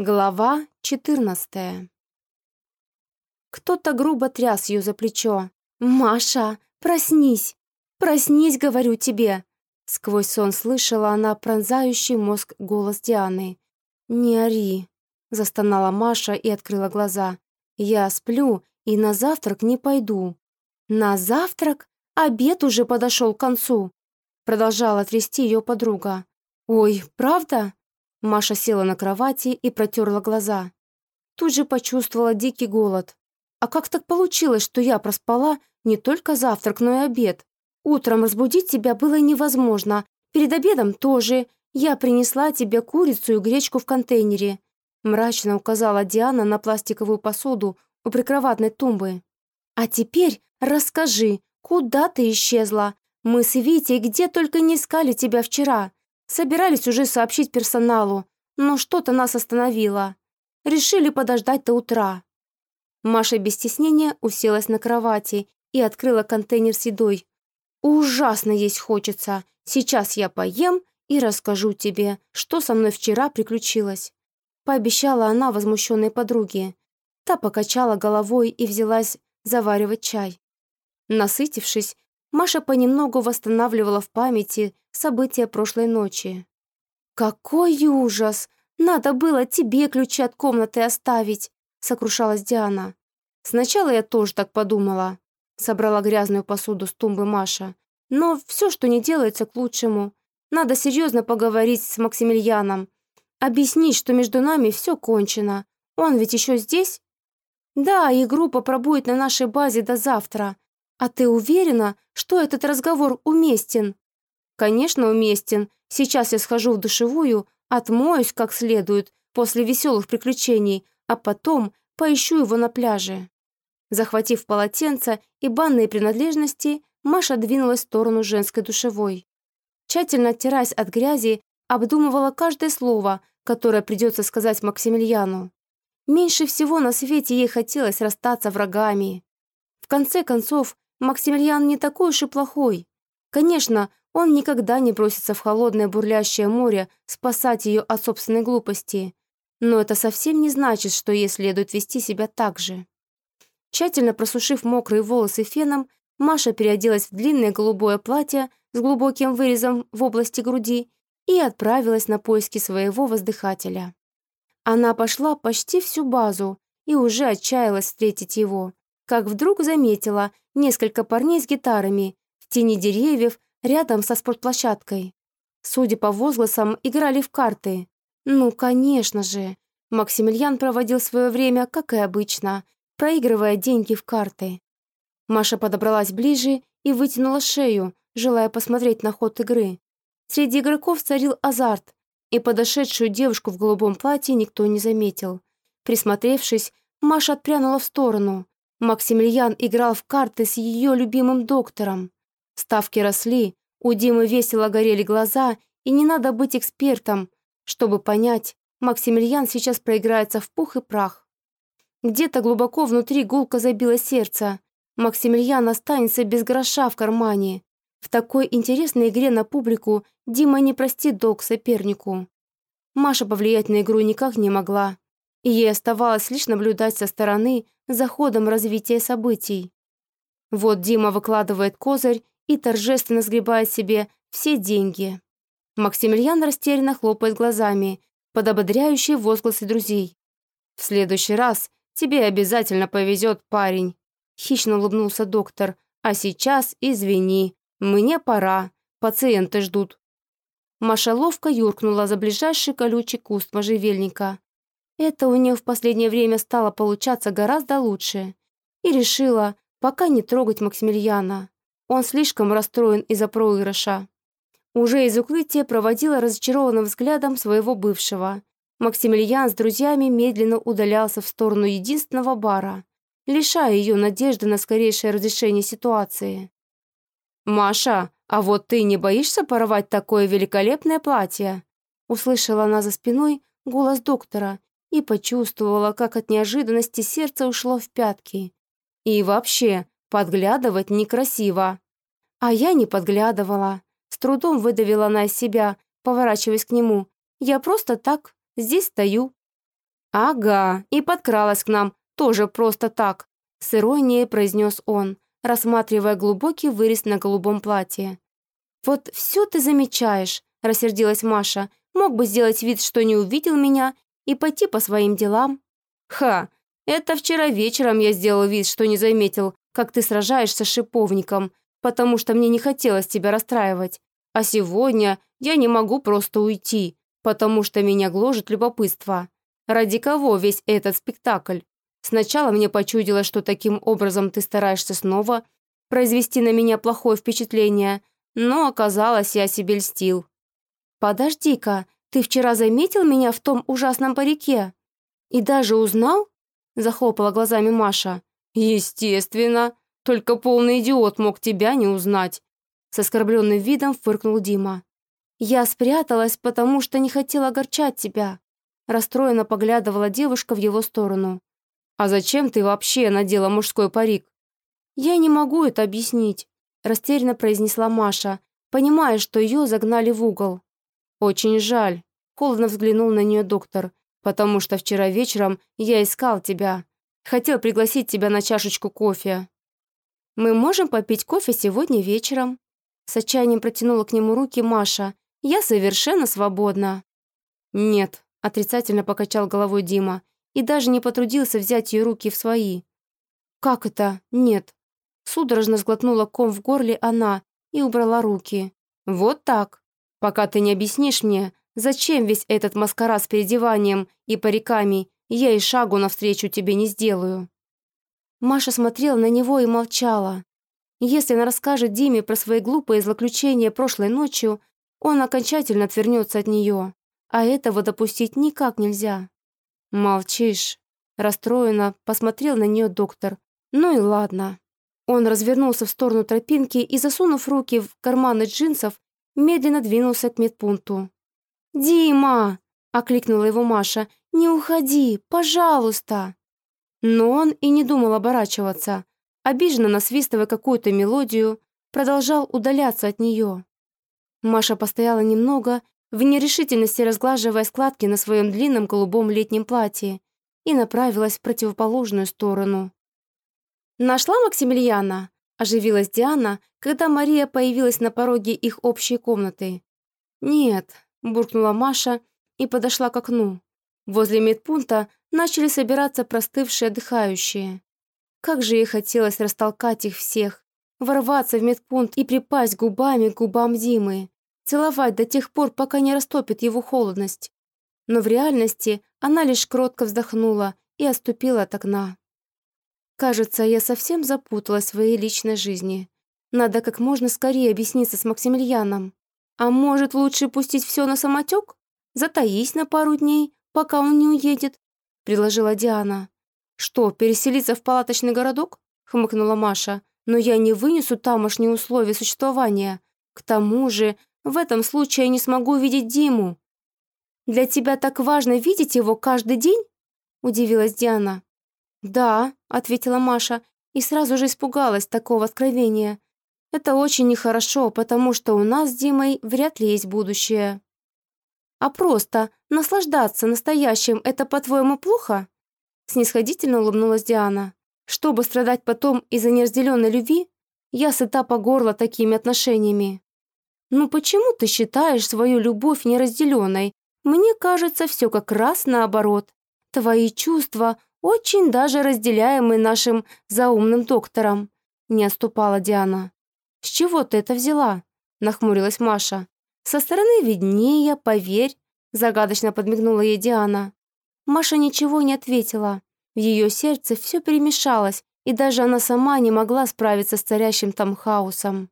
Глава 14 Кто-то грубо тряс ее за плечо. «Маша, проснись! Проснись, говорю тебе!» Сквозь сон слышала она пронзающий мозг голос Дианы. «Не ори!» – застонала Маша и открыла глаза. «Я сплю и на завтрак не пойду». «На завтрак? Обед уже подошел к концу!» Продолжала трясти ее подруга. «Ой, правда?» Маша села на кровати и протерла глаза. Тут же почувствовала дикий голод. А как так получилось, что я проспала не только завтрак, но и обед? Утром разбудить тебя было невозможно. Перед обедом тоже. Я принесла тебе курицу и гречку в контейнере. Мрачно указала Диана на пластиковую посуду у прикроватной тумбы. А теперь расскажи, куда ты исчезла? Мы с Витей где только не искали тебя вчера. Собирались уже сообщить персоналу, но что-то нас остановило. Решили подождать до утра. Маша без стеснения уселась на кровати и открыла контейнер с едой. «Ужасно есть хочется. Сейчас я поем и расскажу тебе, что со мной вчера приключилось», пообещала она возмущенной подруге. Та покачала головой и взялась заваривать чай. Насытившись, Маша понемногу восстанавливала в памяти события прошлой ночи. «Какой ужас! Надо было тебе ключи от комнаты оставить!» — сокрушалась Диана. «Сначала я тоже так подумала», — собрала грязную посуду с тумбы Маша. «Но все, что не делается, к лучшему. Надо серьезно поговорить с Максимилианом. Объяснить, что между нами все кончено. Он ведь еще здесь?» «Да, и группа пробует на нашей базе до завтра. А ты уверена, что этот разговор уместен?» «Конечно, уместен. Сейчас я схожу в душевую, отмоюсь как следует после веселых приключений, а потом поищу его на пляже». Захватив полотенце и банные принадлежности, Маша двинулась в сторону женской душевой. Тщательно оттираясь от грязи, обдумывала каждое слово, которое придется сказать Максимилиану. Меньше всего на свете ей хотелось расстаться врагами. В конце концов, Максимилиан не такой уж и плохой. Конечно, он никогда не бросится в холодное бурлящее море спасать ее от собственной глупости. Но это совсем не значит, что ей следует вести себя так же. Тщательно просушив мокрые волосы феном, Маша переоделась в длинное голубое платье с глубоким вырезом в области груди и отправилась на поиски своего воздыхателя. Она пошла почти всю базу и уже отчаялась встретить его, как вдруг заметила несколько парней с гитарами в тени деревьев рядом со спортплощадкой. Судя по возгласам, играли в карты. Ну, конечно же. Максимилиан проводил свое время, как и обычно, проигрывая деньги в карты. Маша подобралась ближе и вытянула шею, желая посмотреть на ход игры. Среди игроков царил азарт, и подошедшую девушку в голубом платье никто не заметил. Присмотревшись, Маша отпрянула в сторону. Максимилиан играл в карты с ее любимым доктором. Ставки росли, у Димы весело горели глаза, и не надо быть экспертом, чтобы понять, Максимилиан сейчас проиграется в пух и прах. Где-то глубоко внутри гулко забило сердце. Максимилиан останется без гроша в кармане. В такой интересной игре на публику Дима не простит долг сопернику. Маша повлиять на игру никак не могла и ей оставалось лишь наблюдать со стороны за ходом развития событий. Вот Дима выкладывает козырь и торжественно сгребает себе все деньги. Максимилиан растерянно хлопает глазами под ободряющие возгласы друзей. «В следующий раз тебе обязательно повезет, парень», хищно улыбнулся доктор. «А сейчас извини, мне пора, пациенты ждут». Маша ловко юркнула за ближайший колючий куст можжевельника. Это у нее в последнее время стало получаться гораздо лучше. И решила пока не трогать Максимилиана. Он слишком расстроен из-за проигрыша. Уже из укрытия проводила разочарованным взглядом своего бывшего. Максимилиан с друзьями медленно удалялся в сторону единственного бара, лишая ее надежды на скорейшее разрешение ситуации. «Маша, а вот ты не боишься порвать такое великолепное платье?» Услышала она за спиной голос доктора и почувствовала, как от неожиданности сердце ушло в пятки. И вообще, подглядывать некрасиво. А я не подглядывала. С трудом выдавила она из себя, поворачиваясь к нему. Я просто так, здесь стою. «Ага, и подкралась к нам, тоже просто так», — с иронией произнес он, рассматривая глубокий вырез на голубом платье. «Вот все ты замечаешь», — рассердилась Маша. «Мог бы сделать вид, что не увидел меня, и пойти по своим делам». «Ха, это вчера вечером я сделал вид, что не заметил, как ты сражаешься с шиповником, потому что мне не хотелось тебя расстраивать. А сегодня я не могу просто уйти, потому что меня гложет любопытство. Ради кого весь этот спектакль? Сначала мне почудилось, что таким образом ты стараешься снова произвести на меня плохое впечатление, но оказалось, я себе льстил. «Подожди-ка, ты вчера заметил меня в том ужасном парике? И даже узнал?» Захлопала глазами Маша. «Естественно. Только полный идиот мог тебя не узнать». С оскорбленным видом фыркнул Дима. «Я спряталась, потому что не хотела огорчать тебя». Расстроенно поглядывала девушка в его сторону. «А зачем ты вообще надела мужской парик?» «Я не могу это объяснить», – растерянно произнесла Маша, понимая, что ее загнали в угол. «Очень жаль», – холодно взглянул на нее доктор, «потому что вчера вечером я искал тебя. Хотел пригласить тебя на чашечку кофе». «Мы можем попить кофе сегодня вечером?» С отчаянием протянула к нему руки Маша. «Я совершенно свободна». «Нет», – отрицательно покачал головой Дима и даже не потрудился взять ее руки в свои. «Как это? Нет?» Судорожно сглотнула ком в горле она и убрала руки. «Вот так. Пока ты не объяснишь мне, зачем весь этот маскарад с переодеванием и париками, я и шагу навстречу тебе не сделаю». Маша смотрела на него и молчала. Если она расскажет Диме про свои глупые злоключения прошлой ночью, он окончательно отвернется от нее, а этого допустить никак нельзя. «Молчишь», – расстроенно посмотрел на нее доктор. «Ну и ладно». Он развернулся в сторону тропинки и, засунув руки в карманы джинсов, медленно двинулся к медпункту. «Дима!» – окликнула его Маша. «Не уходи, пожалуйста!» Но он и не думал оборачиваться обиженно насвистывая какую-то мелодию, продолжал удаляться от нее. Маша постояла немного, в нерешительности разглаживая складки на своем длинном голубом летнем платье, и направилась в противоположную сторону. «Нашла Максимилиана?» – оживилась Диана, когда Мария появилась на пороге их общей комнаты. «Нет», – буркнула Маша и подошла к окну. Возле медпункта начали собираться простывшие отдыхающие. Как же ей хотелось растолкать их всех, ворваться в медпункт и припасть губами к губам Димы, целовать до тех пор, пока не растопит его холодность. Но в реальности она лишь кротко вздохнула и отступила от окна. «Кажется, я совсем запуталась в своей личной жизни. Надо как можно скорее объясниться с Максимилианом. А может, лучше пустить все на самотек? Затаись на пару дней, пока он не уедет», — предложила Диана. «Что, переселиться в палаточный городок?» — хмыкнула Маша. «Но я не вынесу тамошние условия существования. К тому же, в этом случае я не смогу видеть Диму». «Для тебя так важно видеть его каждый день?» — удивилась Диана. «Да», — ответила Маша, и сразу же испугалась такого откровения. «Это очень нехорошо, потому что у нас с Димой вряд ли есть будущее». «А просто наслаждаться настоящим — это, по-твоему, плохо?» Снисходительно улыбнулась Диана. «Чтобы страдать потом из-за неразделенной любви, я сыта по горло такими отношениями». «Ну почему ты считаешь свою любовь неразделенной? Мне кажется, все как раз наоборот. Твои чувства очень даже разделяемы нашим заумным доктором», не отступала Диана. «С чего ты это взяла?» нахмурилась Маша. «Со стороны виднее, поверь», загадочно подмигнула ей Диана. Маша ничего не ответила. В ее сердце все перемешалось, и даже она сама не могла справиться с царящим там хаосом.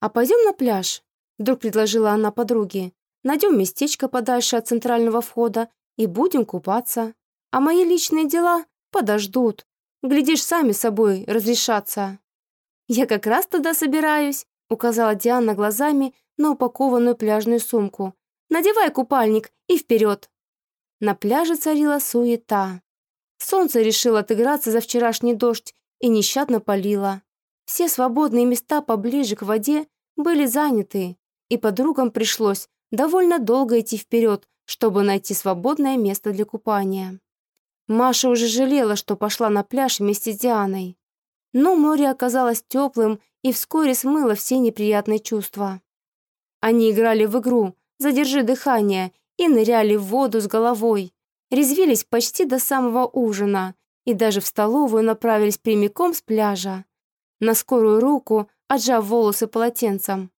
«А пойдем на пляж?» – вдруг предложила она подруге. «Найдем местечко подальше от центрального входа и будем купаться. А мои личные дела подождут. Глядишь, сами собой разрешаться». «Я как раз туда собираюсь», – указала Диана глазами на упакованную пляжную сумку. «Надевай купальник и вперед!» На пляже царила суета. Солнце решило отыграться за вчерашний дождь и нещадно палило. Все свободные места поближе к воде были заняты, и подругам пришлось довольно долго идти вперед, чтобы найти свободное место для купания. Маша уже жалела, что пошла на пляж вместе с Дианой. Но море оказалось теплым и вскоре смыло все неприятные чувства. Они играли в игру «Задержи дыхание» и ныряли в воду с головой. Резвились почти до самого ужина и даже в столовую направились прямиком с пляжа. На скорую руку, отжав волосы полотенцем.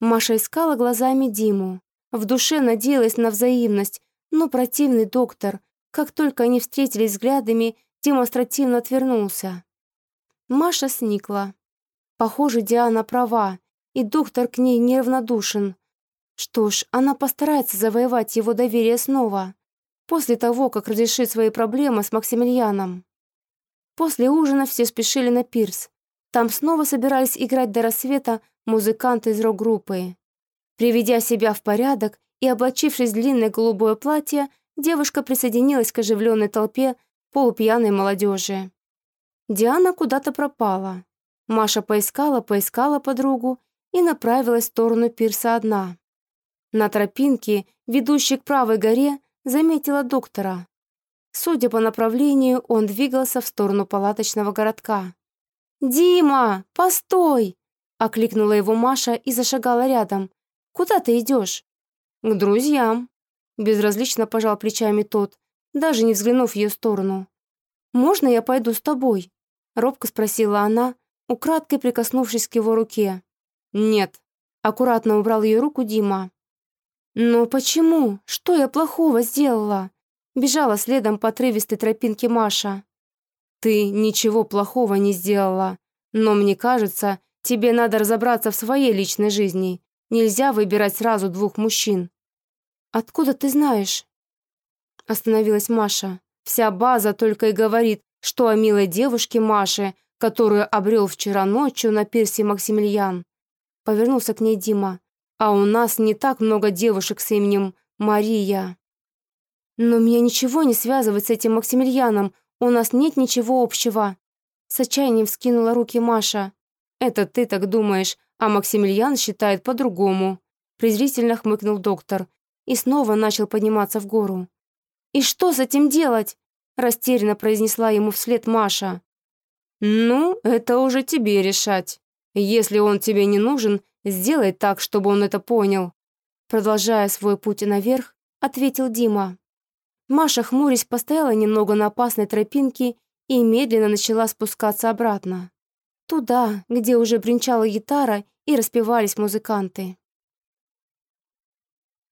Маша искала глазами Диму. В душе надеялась на взаимность, но противный доктор, как только они встретились взглядами, демонстративно отвернулся. Маша сникла. Похоже, Диана права, и доктор к ней неравнодушен. Что ж, она постарается завоевать его доверие снова, после того, как разрешит свои проблемы с Максимилианом. После ужина все спешили на пирс. Там снова собирались играть до рассвета музыканты из рок-группы. Приведя себя в порядок и облачившись в длинное голубое платье, девушка присоединилась к оживленной толпе полупьяной молодежи. Диана куда-то пропала. Маша поискала, поискала подругу и направилась в сторону пирса одна. На тропинке, ведущей к правой горе, заметила доктора. Судя по направлению, он двигался в сторону палаточного городка. «Дима, постой!» — окликнула его Маша и зашагала рядом. Куда ты идешь?» «К друзьям», — безразлично пожал плечами тот, даже не взглянув в ее сторону. «Можно я пойду с тобой?» — робко спросила она, украдкой прикоснувшись к его руке. «Нет», — аккуратно убрал ее руку Дима. «Но почему? Что я плохого сделала?» Бежала следом по отрывистой тропинке Маша. «Ты ничего плохого не сделала, но мне кажется, тебе надо разобраться в своей личной жизни Нельзя выбирать сразу двух мужчин. Откуда ты знаешь? Остановилась Маша. Вся база только и говорит, что о милой девушке Маше, которую обрел вчера ночью на пирсе Максимилиан. Повернулся к ней Дима. А у нас не так много девушек с именем Мария. Но меня ничего не связывает с этим Максимилианом. У нас нет ничего общего. С отчаянием вскинула руки Маша. Это ты так думаешь, а Максимилиан считает по-другому», презрительно хмыкнул доктор и снова начал подниматься в гору. «И что с этим делать?» растерянно произнесла ему вслед Маша. «Ну, это уже тебе решать. Если он тебе не нужен, сделай так, чтобы он это понял». Продолжая свой путь наверх, ответил Дима. Маша, хмурясь, постояла немного на опасной тропинке и медленно начала спускаться обратно. Туда, где уже бренчала гитара и распевались музыканты.